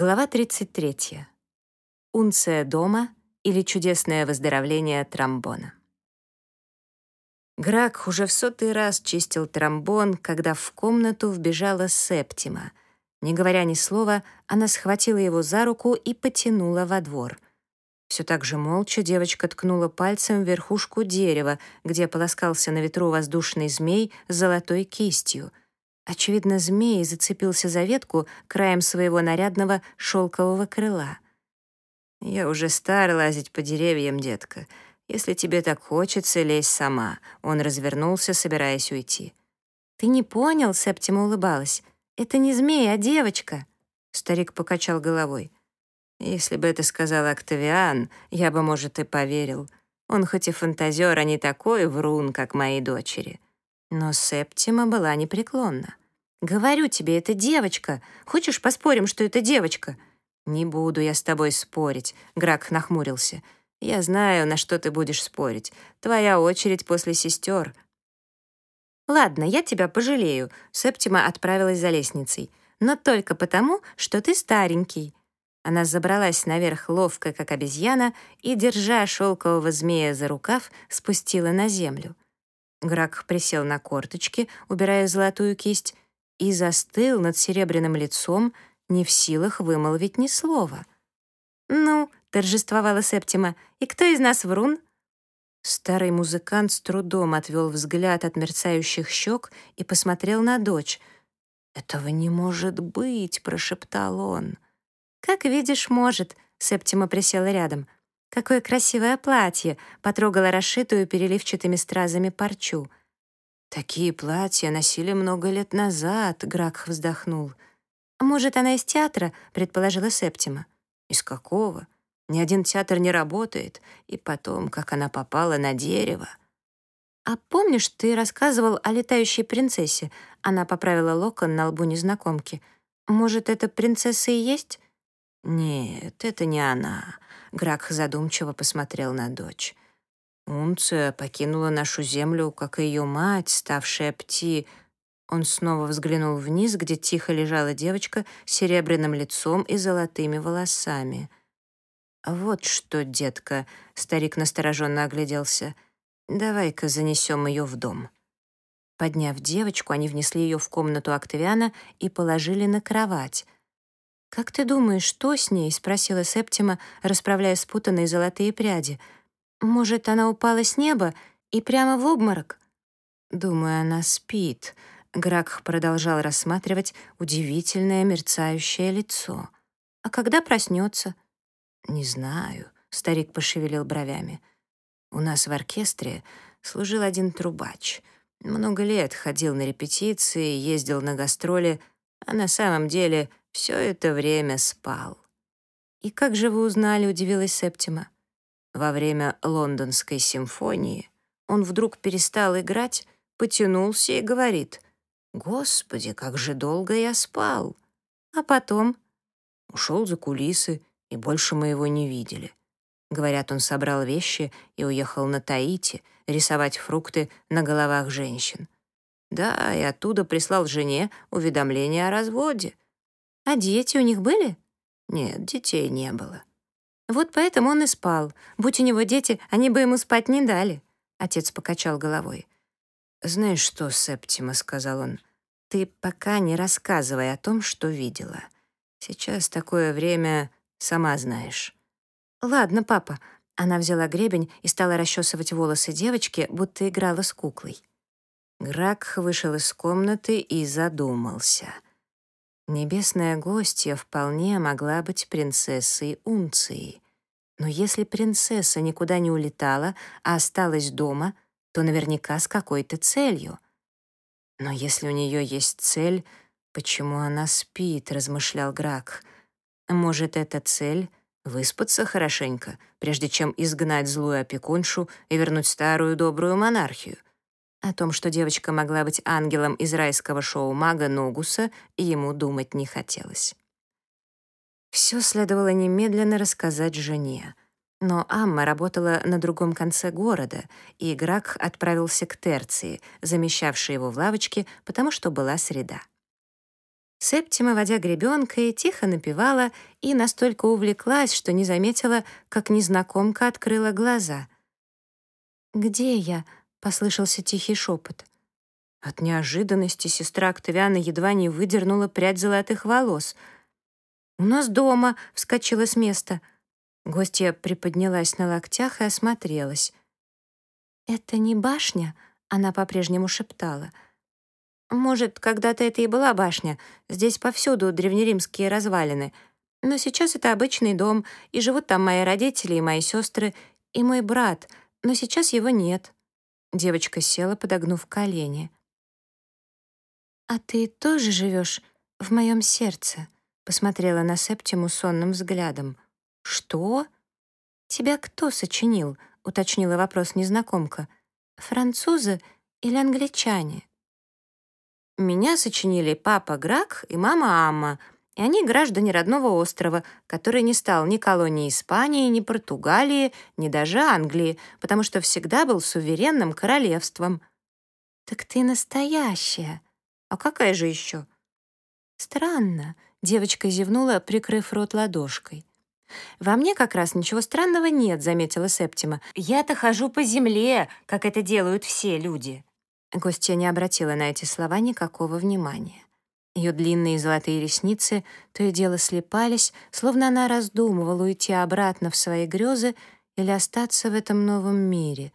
Глава 33. Унция дома или чудесное выздоровление тромбона. Грак уже в сотый раз чистил тромбон, когда в комнату вбежала Септима. Не говоря ни слова, она схватила его за руку и потянула во двор. Все так же молча девочка ткнула пальцем в верхушку дерева, где полоскался на ветру воздушный змей с золотой кистью — Очевидно, змей зацепился за ветку краем своего нарядного шелкового крыла. «Я уже стар лазить по деревьям, детка. Если тебе так хочется, лезь сама». Он развернулся, собираясь уйти. «Ты не понял?» — Септима улыбалась. «Это не змей, а девочка». Старик покачал головой. «Если бы это сказал Октавиан, я бы, может, и поверил. Он хоть и фантазер, а не такой врун, как мои дочери». Но Септима была непреклонна. «Говорю тебе, это девочка. Хочешь, поспорим, что это девочка?» «Не буду я с тобой спорить», — Грак нахмурился. «Я знаю, на что ты будешь спорить. Твоя очередь после сестер». «Ладно, я тебя пожалею», — Септима отправилась за лестницей. «Но только потому, что ты старенький». Она забралась наверх ловко, как обезьяна, и, держа шелкового змея за рукав, спустила на землю. Грак присел на корточки, убирая золотую кисть, и застыл над серебряным лицом, не в силах вымолвить ни слова. «Ну», — торжествовала Септима, — «и кто из нас врун?» Старый музыкант с трудом отвел взгляд от мерцающих щек и посмотрел на дочь. «Этого не может быть», — прошептал он. «Как видишь, может», — Септима присела рядом. «Какое красивое платье!» — потрогала расшитую переливчатыми стразами парчу — «Такие платья носили много лет назад», — Гракх вздохнул. «Может, она из театра?» — предположила Септима. «Из какого? Ни один театр не работает. И потом, как она попала на дерево». «А помнишь, ты рассказывал о летающей принцессе?» Она поправила локон на лбу незнакомки. «Может, эта принцесса и есть?» «Нет, это не она», — Гракх задумчиво посмотрел на дочь. Унция покинула нашу землю, как и ее мать, ставшая пти. Он снова взглянул вниз, где тихо лежала девочка с серебряным лицом и золотыми волосами. «Вот что, детка», — старик настороженно огляделся, — «давай-ка занесем ее в дом». Подняв девочку, они внесли ее в комнату Октавиана и положили на кровать. «Как ты думаешь, что с ней?» — спросила Септима, расправляя спутанные золотые пряди — может, она упала с неба и прямо в обморок? Думаю, она спит. Гракх продолжал рассматривать удивительное мерцающее лицо. А когда проснется? Не знаю, старик пошевелил бровями. У нас в оркестре служил один трубач. Много лет ходил на репетиции, ездил на гастроли, а на самом деле все это время спал. «И как же вы узнали?» — удивилась Септима. Во время лондонской симфонии он вдруг перестал играть, потянулся и говорит, «Господи, как же долго я спал!» А потом ушел за кулисы, и больше мы его не видели. Говорят, он собрал вещи и уехал на Таити рисовать фрукты на головах женщин. Да, и оттуда прислал жене уведомление о разводе. А дети у них были? Нет, детей не было. Вот поэтому он и спал. Будь у него дети, они бы ему спать не дали. Отец покачал головой. «Знаешь что, Септима», — сказал он, — «ты пока не рассказывай о том, что видела. Сейчас такое время, сама знаешь». «Ладно, папа». Она взяла гребень и стала расчесывать волосы девочки, будто играла с куклой. Грак вышел из комнаты и задумался. Небесная гостья вполне могла быть принцессой Унции. Но если принцесса никуда не улетала, а осталась дома, то наверняка с какой-то целью. Но если у нее есть цель, почему она спит, размышлял Грак. Может, эта цель — выспаться хорошенько, прежде чем изгнать злую опекуншу и вернуть старую добрую монархию. О том, что девочка могла быть ангелом из райского шоу мага Ногуса, ему думать не хотелось. Все следовало немедленно рассказать жене. Но Амма работала на другом конце города, и Грак отправился к Терции, замещавшей его в лавочке, потому что была среда. Септима, водя гребенкой, тихо напевала и настолько увлеклась, что не заметила, как незнакомка открыла глаза. «Где я?» — послышался тихий шепот. От неожиданности сестра Октавиана едва не выдернула прядь золотых волос. «У нас дома!» — вскочила с места. Гостья приподнялась на локтях и осмотрелась. «Это не башня?» — она по-прежнему шептала — может, когда-то это и была башня. Здесь повсюду древнеримские развалины. Но сейчас это обычный дом, и живут там мои родители и мои сестры, и мой брат, но сейчас его нет». Девочка села, подогнув колени. «А ты тоже живешь в моем сердце?» Посмотрела на Септиму сонным взглядом. «Что?» «Тебя кто сочинил?» — уточнила вопрос незнакомка. «Французы или англичане?» Меня сочинили папа Грак и мама Амма, и они граждане родного острова, который не стал ни колонией Испании, ни Португалии, ни даже Англии, потому что всегда был суверенным королевством. «Так ты настоящая. А какая же еще?» «Странно», — девочка зевнула, прикрыв рот ладошкой. «Во мне как раз ничего странного нет», — заметила Септима. «Я-то хожу по земле, как это делают все люди». Гостья не обратила на эти слова никакого внимания. Ее длинные золотые ресницы то и дело слепались, словно она раздумывала уйти обратно в свои грезы или остаться в этом новом мире.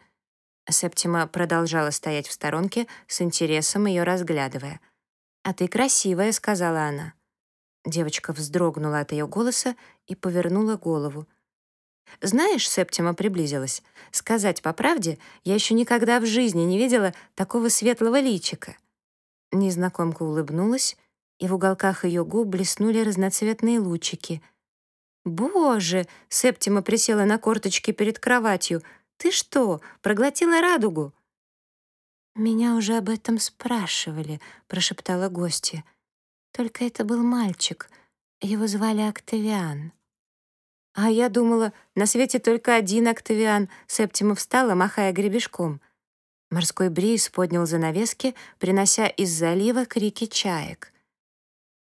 Септима продолжала стоять в сторонке, с интересом ее разглядывая. «А ты красивая», — сказала она. Девочка вздрогнула от ее голоса и повернула голову. «Знаешь, Септима приблизилась, сказать по правде, я еще никогда в жизни не видела такого светлого личика». Незнакомка улыбнулась, и в уголках ее губ блеснули разноцветные лучики. «Боже!» — Септима присела на корточки перед кроватью. «Ты что, проглотила радугу?» «Меня уже об этом спрашивали», — прошептала гостья. «Только это был мальчик. Его звали Октавиан». «А я думала, на свете только один Октавиан», — Септима встала, махая гребешком. Морской бриз поднял занавески, принося из залива крики чаек.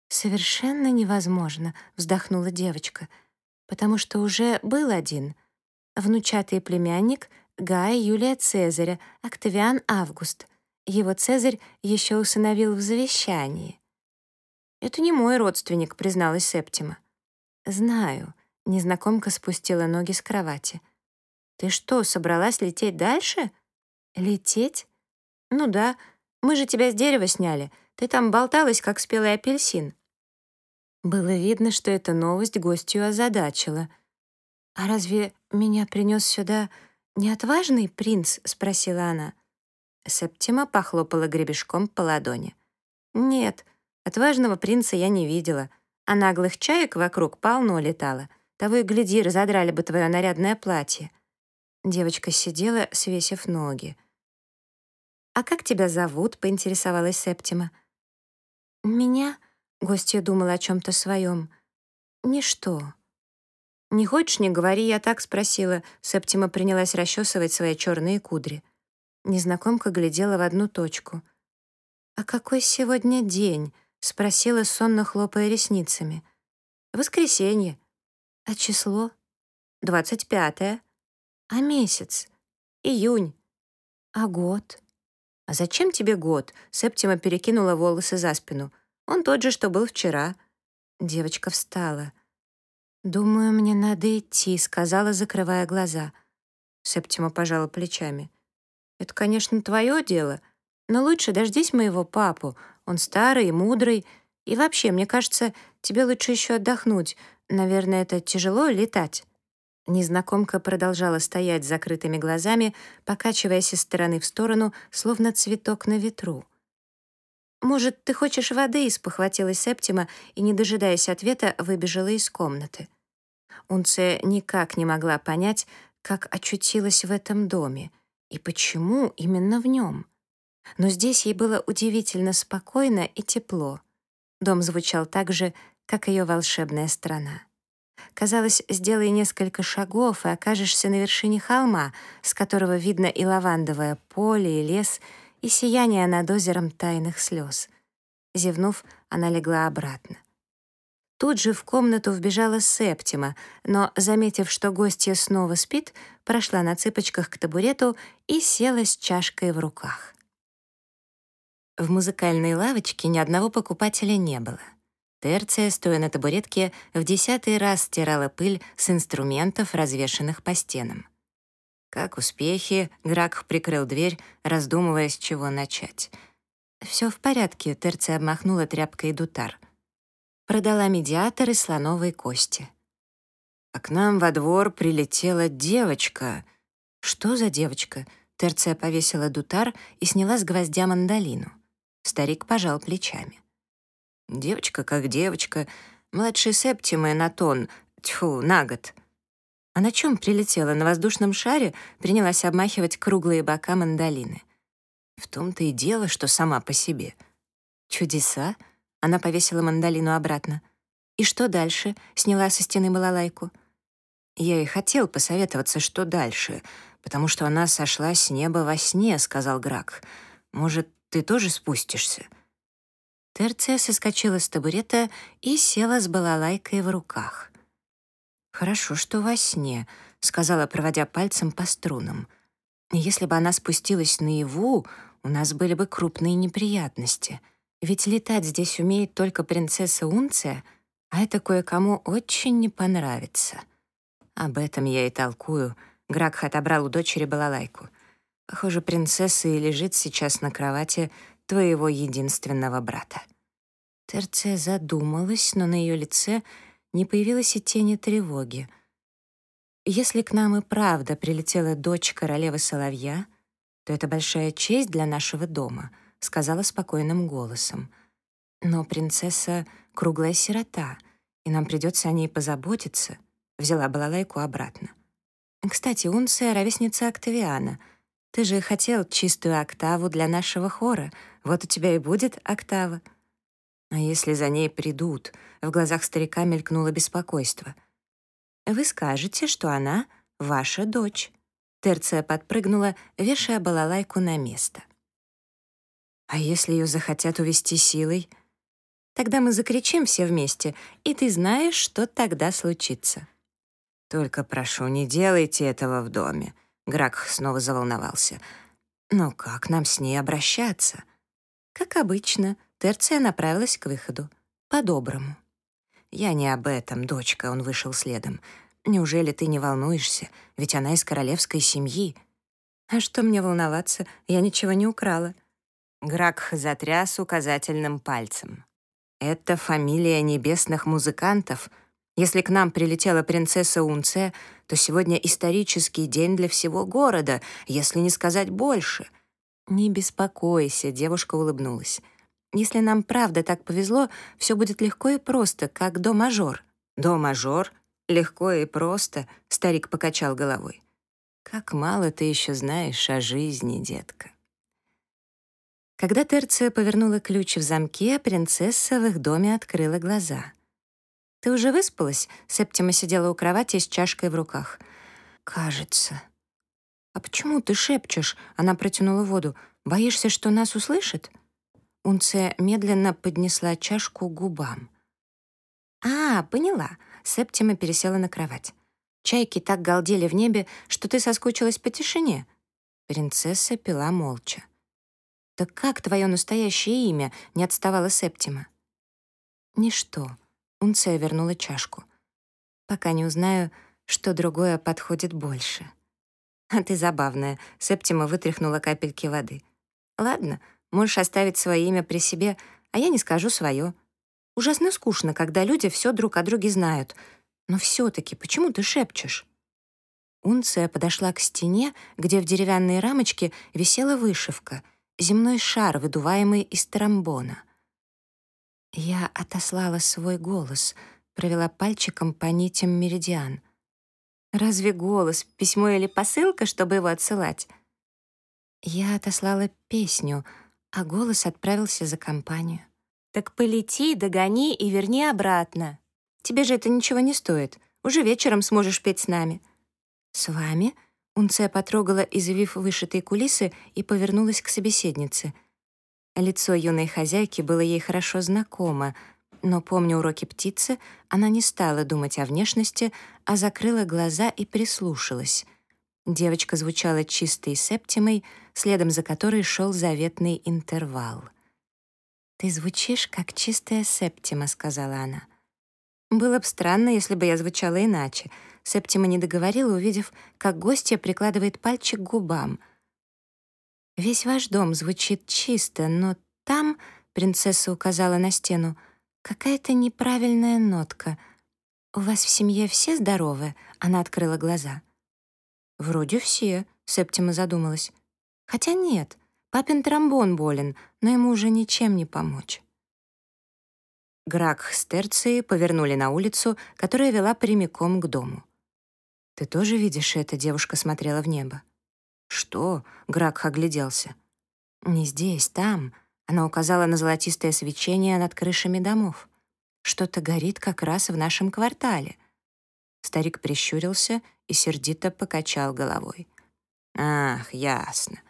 «Совершенно невозможно», — вздохнула девочка, «потому что уже был один. Внучатый племянник Гая Юлия Цезаря, Октавиан Август. Его Цезарь еще усыновил в завещании». «Это не мой родственник», — призналась Септима. «Знаю», Незнакомка спустила ноги с кровати. «Ты что, собралась лететь дальше?» «Лететь?» «Ну да, мы же тебя с дерева сняли. Ты там болталась, как спелый апельсин». Было видно, что эта новость гостью озадачила. «А разве меня принес сюда неотважный принц?» — спросила она. Септима похлопала гребешком по ладони. «Нет, отважного принца я не видела, а наглых чаек вокруг полно летало. Того и гляди, разодрали бы твое нарядное платье». Девочка сидела, свесив ноги. «А как тебя зовут?» — поинтересовалась Септима. «Меня?» — гостья думала о чем-то своем. «Ничто». «Не хочешь, не говори, я так спросила». Септима принялась расчесывать свои черные кудри. Незнакомка глядела в одну точку. «А какой сегодня день?» — спросила, сонно хлопая ресницами. «Воскресенье. А число? Двадцать пятое. А месяц? Июнь. А год? А зачем тебе год? Септима перекинула волосы за спину. Он тот же, что был вчера. Девочка встала. «Думаю, мне надо идти», — сказала, закрывая глаза. Септима пожала плечами. «Это, конечно, твое дело, но лучше дождись моего папу. Он старый и мудрый. И вообще, мне кажется, тебе лучше еще отдохнуть. Наверное, это тяжело летать». Незнакомка продолжала стоять с закрытыми глазами, покачиваясь из стороны в сторону, словно цветок на ветру. «Может, ты хочешь воды?» — спохватилась Септима и, не дожидаясь ответа, выбежала из комнаты. Унция никак не могла понять, как очутилась в этом доме и почему именно в нем. Но здесь ей было удивительно спокойно и тепло. Дом звучал так же, как ее волшебная страна. Казалось, сделай несколько шагов, и окажешься на вершине холма, с которого видно и лавандовое поле, и лес, и сияние над озером тайных слез. Зевнув, она легла обратно. Тут же в комнату вбежала Септима, но, заметив, что гостья снова спит, прошла на цыпочках к табурету и села с чашкой в руках. В музыкальной лавочке ни одного покупателя не было. Терция, стоя на табуретке, в десятый раз стирала пыль с инструментов, развешанных по стенам. Как успехи, Гракх прикрыл дверь, раздумывая, с чего начать. Все в порядке», — Терция обмахнула тряпкой дутар. Продала медиатор из слоновой кости. А к нам во двор прилетела девочка. Что за девочка? Терция повесила дутар и сняла с гвоздя мандолину. Старик пожал плечами. Девочка как девочка, младший Септимы на тон, тьфу, на год. А на чем прилетела? На воздушном шаре принялась обмахивать круглые бока мандолины. В том-то и дело, что сама по себе. Чудеса? Она повесила мандолину обратно. И что дальше? Сняла со стены балалайку. Я и хотел посоветоваться, что дальше, потому что она сошла с неба во сне, сказал Грак. Может, ты тоже спустишься? Терция соскочила с табурета и села с балалайкой в руках. «Хорошо, что во сне», — сказала, проводя пальцем по струнам. «Если бы она спустилась наяву, у нас были бы крупные неприятности. Ведь летать здесь умеет только принцесса Унция, а это кое-кому очень не понравится». «Об этом я и толкую», — Гракх отобрал у дочери балалайку. «Похоже, принцесса и лежит сейчас на кровати твоего единственного брата». Терция задумалась, но на ее лице не появилось и тени тревоги. Если к нам и правда прилетела дочь королевы Соловья, то это большая честь для нашего дома, сказала спокойным голосом. Но принцесса — круглая сирота, и нам придется о ней позаботиться. Взяла балалайку обратно. Кстати, Унция — ровесница Октавиана — ты же хотел чистую октаву для нашего хора. Вот у тебя и будет октава. А если за ней придут? В глазах старика мелькнуло беспокойство. Вы скажете, что она ваша дочь. Терция подпрыгнула, вешая балалайку на место. А если ее захотят увести силой? Тогда мы закричим все вместе, и ты знаешь, что тогда случится. Только прошу, не делайте этого в доме. Грак снова заволновался. «Но как нам с ней обращаться?» Как обычно, Терция направилась к выходу. По-доброму. «Я не об этом, дочка», — он вышел следом. «Неужели ты не волнуешься? Ведь она из королевской семьи». «А что мне волноваться? Я ничего не украла». Гракх затряс указательным пальцем. «Это фамилия небесных музыкантов», если к нам прилетела принцесса Унция, то сегодня исторический день для всего города, если не сказать больше. Не беспокойся, девушка улыбнулась. Если нам правда так повезло, все будет легко и просто, как до-мажор. До-мажор? Легко и просто, старик покачал головой. Как мало ты еще знаешь о жизни, детка. Когда Терция повернула ключ в замке, принцесса в их доме открыла глаза. «Ты уже выспалась?» Септима сидела у кровати с чашкой в руках. «Кажется». «А почему ты шепчешь?» Она протянула воду. «Боишься, что нас услышит?» Унция медленно поднесла чашку к губам. «А, поняла». Септима пересела на кровать. «Чайки так галдели в небе, что ты соскучилась по тишине». Принцесса пила молча. «Так как твое настоящее имя?» — не отставала Септима. «Ничто», Унция вернула чашку. «Пока не узнаю, что другое подходит больше». «А ты забавная», — Септима вытряхнула капельки воды. «Ладно, можешь оставить свое имя при себе, а я не скажу свое. Ужасно скучно, когда люди все друг о друге знают. Но все таки почему ты шепчешь?» Унция подошла к стене, где в деревянной рамочке висела вышивка — земной шар, выдуваемый из тромбона. Я отослала свой голос, провела пальчиком по нитям меридиан. Разве голос — письмо или посылка, чтобы его отсылать? Я отослала песню, а голос отправился за компанию. «Так полети, догони и верни обратно. Тебе же это ничего не стоит. Уже вечером сможешь петь с нами». «С вами?» Унция потрогала, извив вышитые кулисы, и повернулась к собеседнице. Лицо юной хозяйки было ей хорошо знакомо, но, помня уроки птицы, она не стала думать о внешности, а закрыла глаза и прислушалась. Девочка звучала чистой септимой, следом за которой шел заветный интервал. «Ты звучишь, как чистая септима», — сказала она. «Было бы странно, если бы я звучала иначе», — Септима не договорила, увидев, как гостья прикладывает пальчик к губам. «Весь ваш дом звучит чисто, но там...» — принцесса указала на стену — Какая-то неправильная нотка. «У вас в семье все здоровы?» Она открыла глаза. «Вроде все», — Септима задумалась. «Хотя нет, папин тромбон болен, но ему уже ничем не помочь». Грак с Терцией повернули на улицу, которая вела прямиком к дому. «Ты тоже видишь это?» — девушка смотрела в небо. «Что?» — Грак огляделся. «Не здесь, там», она указала на золотистое свечение над крышами домов. «Что-то горит как раз в нашем квартале». Старик прищурился и сердито покачал головой. «Ах, ясно.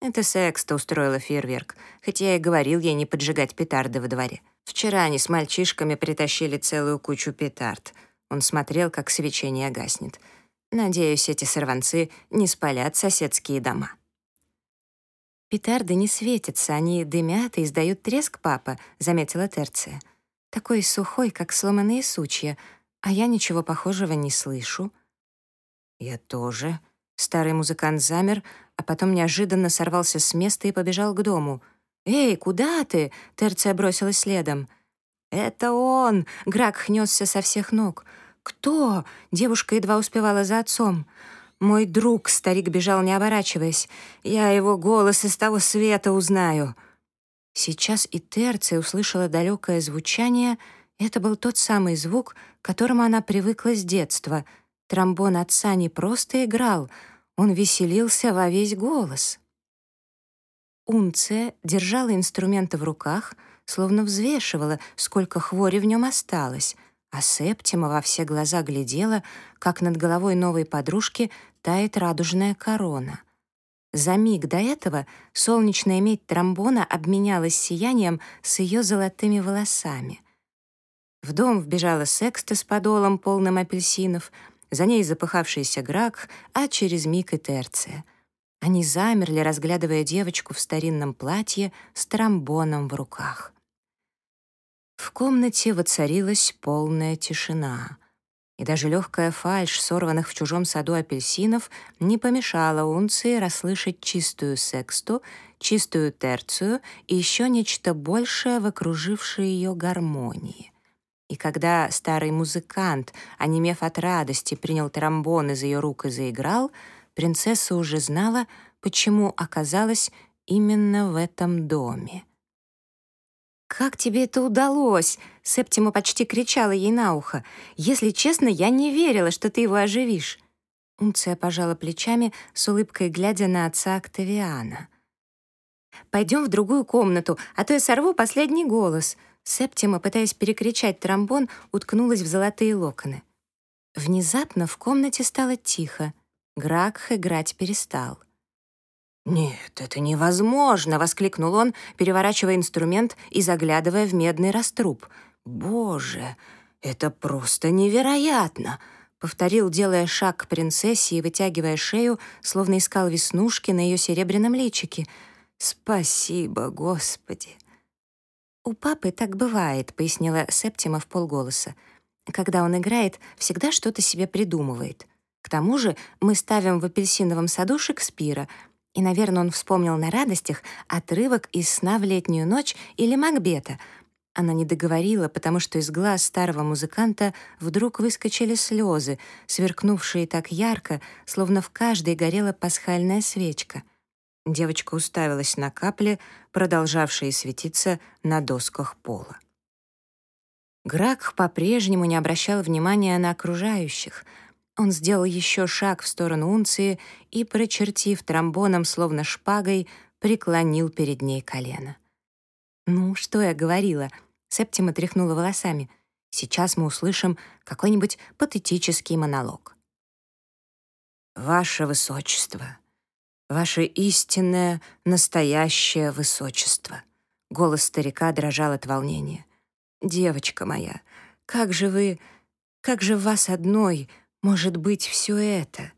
Это Секста устроила фейерверк, хотя я и говорил ей не поджигать петарды во дворе. Вчера они с мальчишками притащили целую кучу петард. Он смотрел, как свечение гаснет. Надеюсь, эти сорванцы не спалят соседские дома». «Петарды не светятся, они дымят и издают треск, папа», — заметила Терция. «Такой сухой, как сломанные сучья, а я ничего похожего не слышу». «Я тоже». Старый музыкант замер, а потом неожиданно сорвался с места и побежал к дому. «Эй, куда ты?» — Терция бросилась следом. «Это он!» — Грак хнесся со всех ног. «Кто?» — девушка едва успевала за отцом. «Мой друг», — старик бежал, не оборачиваясь. «Я его голос из того света узнаю». Сейчас и Терция услышала далекое звучание. Это был тот самый звук, к которому она привыкла с детства. Тромбон отца не просто играл, он веселился во весь голос. Унция держала инструменты в руках, словно взвешивала, сколько хвори в нем осталось, а Септима во все глаза глядела, как над головой новой подружки тает радужная корона. За миг до этого солнечная медь тромбона обменялась сиянием с ее золотыми волосами. В дом вбежала секста с подолом, полным апельсинов, за ней запыхавшийся Грак, а через миг и Терция. Они замерли, разглядывая девочку в старинном платье с тромбоном в руках. В комнате воцарилась полная тишина и даже легкая фальшь сорванных в чужом саду апельсинов не помешала унции расслышать чистую сексту, чистую терцию и еще нечто большее в окружившей ее гармонии. И когда старый музыкант, онемев от радости, принял тромбон из ее рук и заиграл, принцесса уже знала, почему оказалась именно в этом доме. «Как тебе это удалось?» — Септима почти кричала ей на ухо. «Если честно, я не верила, что ты его оживишь». Унция пожала плечами, с улыбкой глядя на отца Октавиана. «Пойдем в другую комнату, а то я сорву последний голос». Септима, пытаясь перекричать тромбон, уткнулась в золотые локоны. Внезапно в комнате стало тихо. Гракх играть перестал. «Нет, это невозможно!» — воскликнул он, переворачивая инструмент и заглядывая в медный раструб. «Боже, это просто невероятно!» — повторил, делая шаг к принцессе и вытягивая шею, словно искал веснушки на ее серебряном личике. «Спасибо, Господи!» «У папы так бывает», — пояснила Септима в полголоса. «Когда он играет, всегда что-то себе придумывает. К тому же мы ставим в апельсиновом саду Шекспира — и, наверное, он вспомнил на радостях отрывок из «Сна в летнюю ночь» или «Макбета». Она не договорила, потому что из глаз старого музыканта вдруг выскочили слезы, сверкнувшие так ярко, словно в каждой горела пасхальная свечка. Девочка уставилась на капли, продолжавшие светиться на досках пола. Грак по-прежнему не обращал внимания на окружающих — он сделал еще шаг в сторону унции и, прочертив тромбоном, словно шпагой, преклонил перед ней колено. «Ну, что я говорила?» Септима тряхнула волосами. «Сейчас мы услышим какой-нибудь патетический монолог». «Ваше Высочество, Ваше истинное, настоящее Высочество», Голос старика дрожал от волнения. «Девочка моя, как же вы, как же в вас одной может быть все это?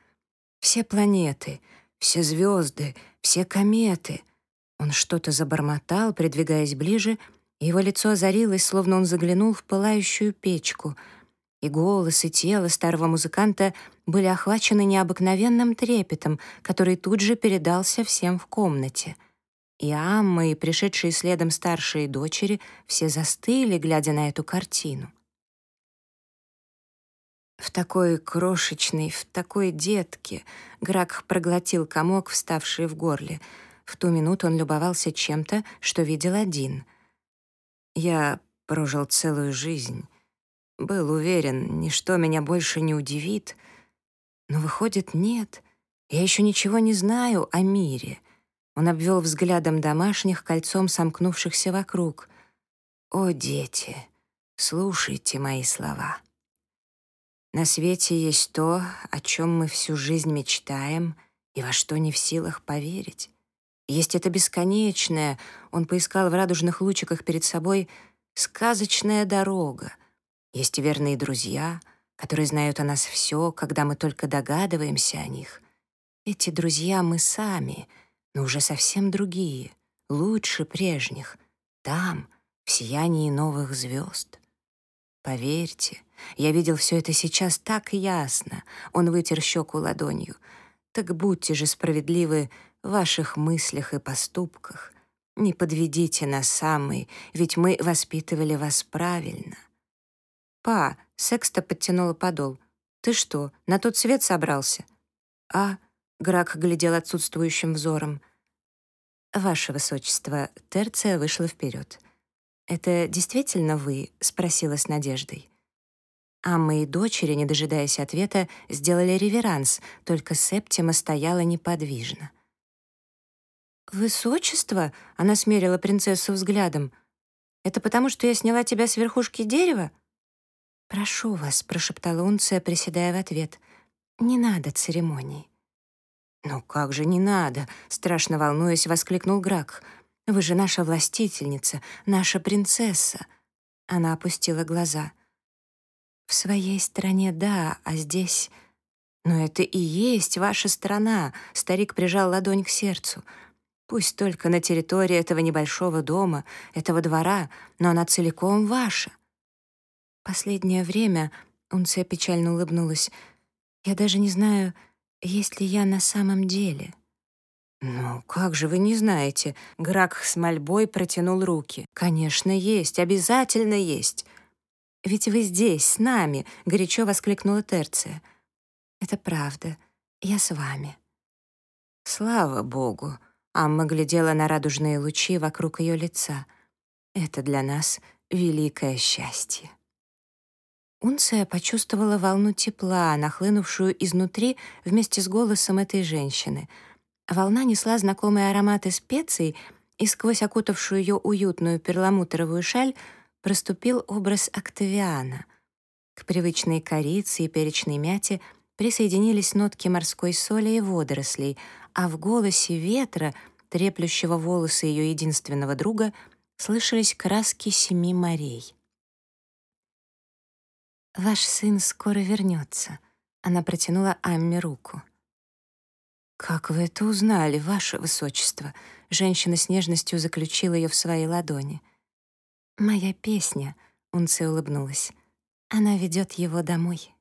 Все планеты, все звезды, все кометы». Он что-то забормотал, придвигаясь ближе, его лицо озарилось, словно он заглянул в пылающую печку. И голос, и тело старого музыканта были охвачены необыкновенным трепетом, который тут же передался всем в комнате. И Амма, и пришедшие следом старшие дочери все застыли, глядя на эту картину. В такой крошечной, в такой детке Грак проглотил комок, вставший в горле. В ту минуту он любовался чем-то, что видел один. Я прожил целую жизнь. Был уверен, ничто меня больше не удивит. Но, выходит, нет. Я еще ничего не знаю о мире. Он обвел взглядом домашних, кольцом сомкнувшихся вокруг. «О, дети, слушайте мои слова». На свете есть то, о чем мы всю жизнь мечтаем и во что не в силах поверить. Есть это бесконечное, он поискал в радужных лучиках перед собой, сказочная дорога. Есть верные друзья, которые знают о нас все, когда мы только догадываемся о них. Эти друзья мы сами, но уже совсем другие, лучше прежних, там, в сиянии новых звезд. Поверьте, я видел все это сейчас так ясно. Он вытер щеку ладонью. Так будьте же справедливы в ваших мыслях и поступках. Не подведите нас самый, ведь мы воспитывали вас правильно. Па, Секста подтянула подол. Ты что, на тот свет собрался? А, Грак глядел отсутствующим взором. Ваше высочество, Терция вышла вперед. «Это действительно вы?» — спросила с надеждой. А мои дочери, не дожидаясь ответа, сделали реверанс, только Септима стояла неподвижно. «Высочество?» — она смерила принцессу взглядом. «Это потому, что я сняла тебя с верхушки дерева?» «Прошу вас», — прошептала Унция, приседая в ответ. «Не надо церемоний». «Ну как же не надо?» — страшно волнуясь, воскликнул Грак. Вы же наша властительница, наша принцесса». Она опустила глаза. «В своей стране да, а здесь...» «Но это и есть ваша страна», — старик прижал ладонь к сердцу. «Пусть только на территории этого небольшого дома, этого двора, но она целиком ваша». Последнее время, Унция печально улыбнулась, «я даже не знаю, есть ли я на самом деле». «Ну, как же вы не знаете?» Грак с мольбой протянул руки. «Конечно, есть, обязательно есть!» «Ведь вы здесь, с нами!» — горячо воскликнула Терция. «Это правда. Я с вами». «Слава Богу!» — Амма глядела на радужные лучи вокруг ее лица. «Это для нас великое счастье». Унция почувствовала волну тепла, нахлынувшую изнутри вместе с голосом этой женщины — Волна несла знакомые ароматы специй, и сквозь окутавшую ее уютную перламутровую шаль проступил образ Октавиана. К привычной корице и перечной мяте присоединились нотки морской соли и водорослей, а в голосе ветра, треплющего волосы ее единственного друга, слышались краски семи морей. «Ваш сын скоро вернется», — она протянула Амме руку. «Как вы это узнали, ваше высочество?» Женщина с нежностью заключила ее в своей ладони. «Моя песня», — Унция улыбнулась. «Она ведет его домой».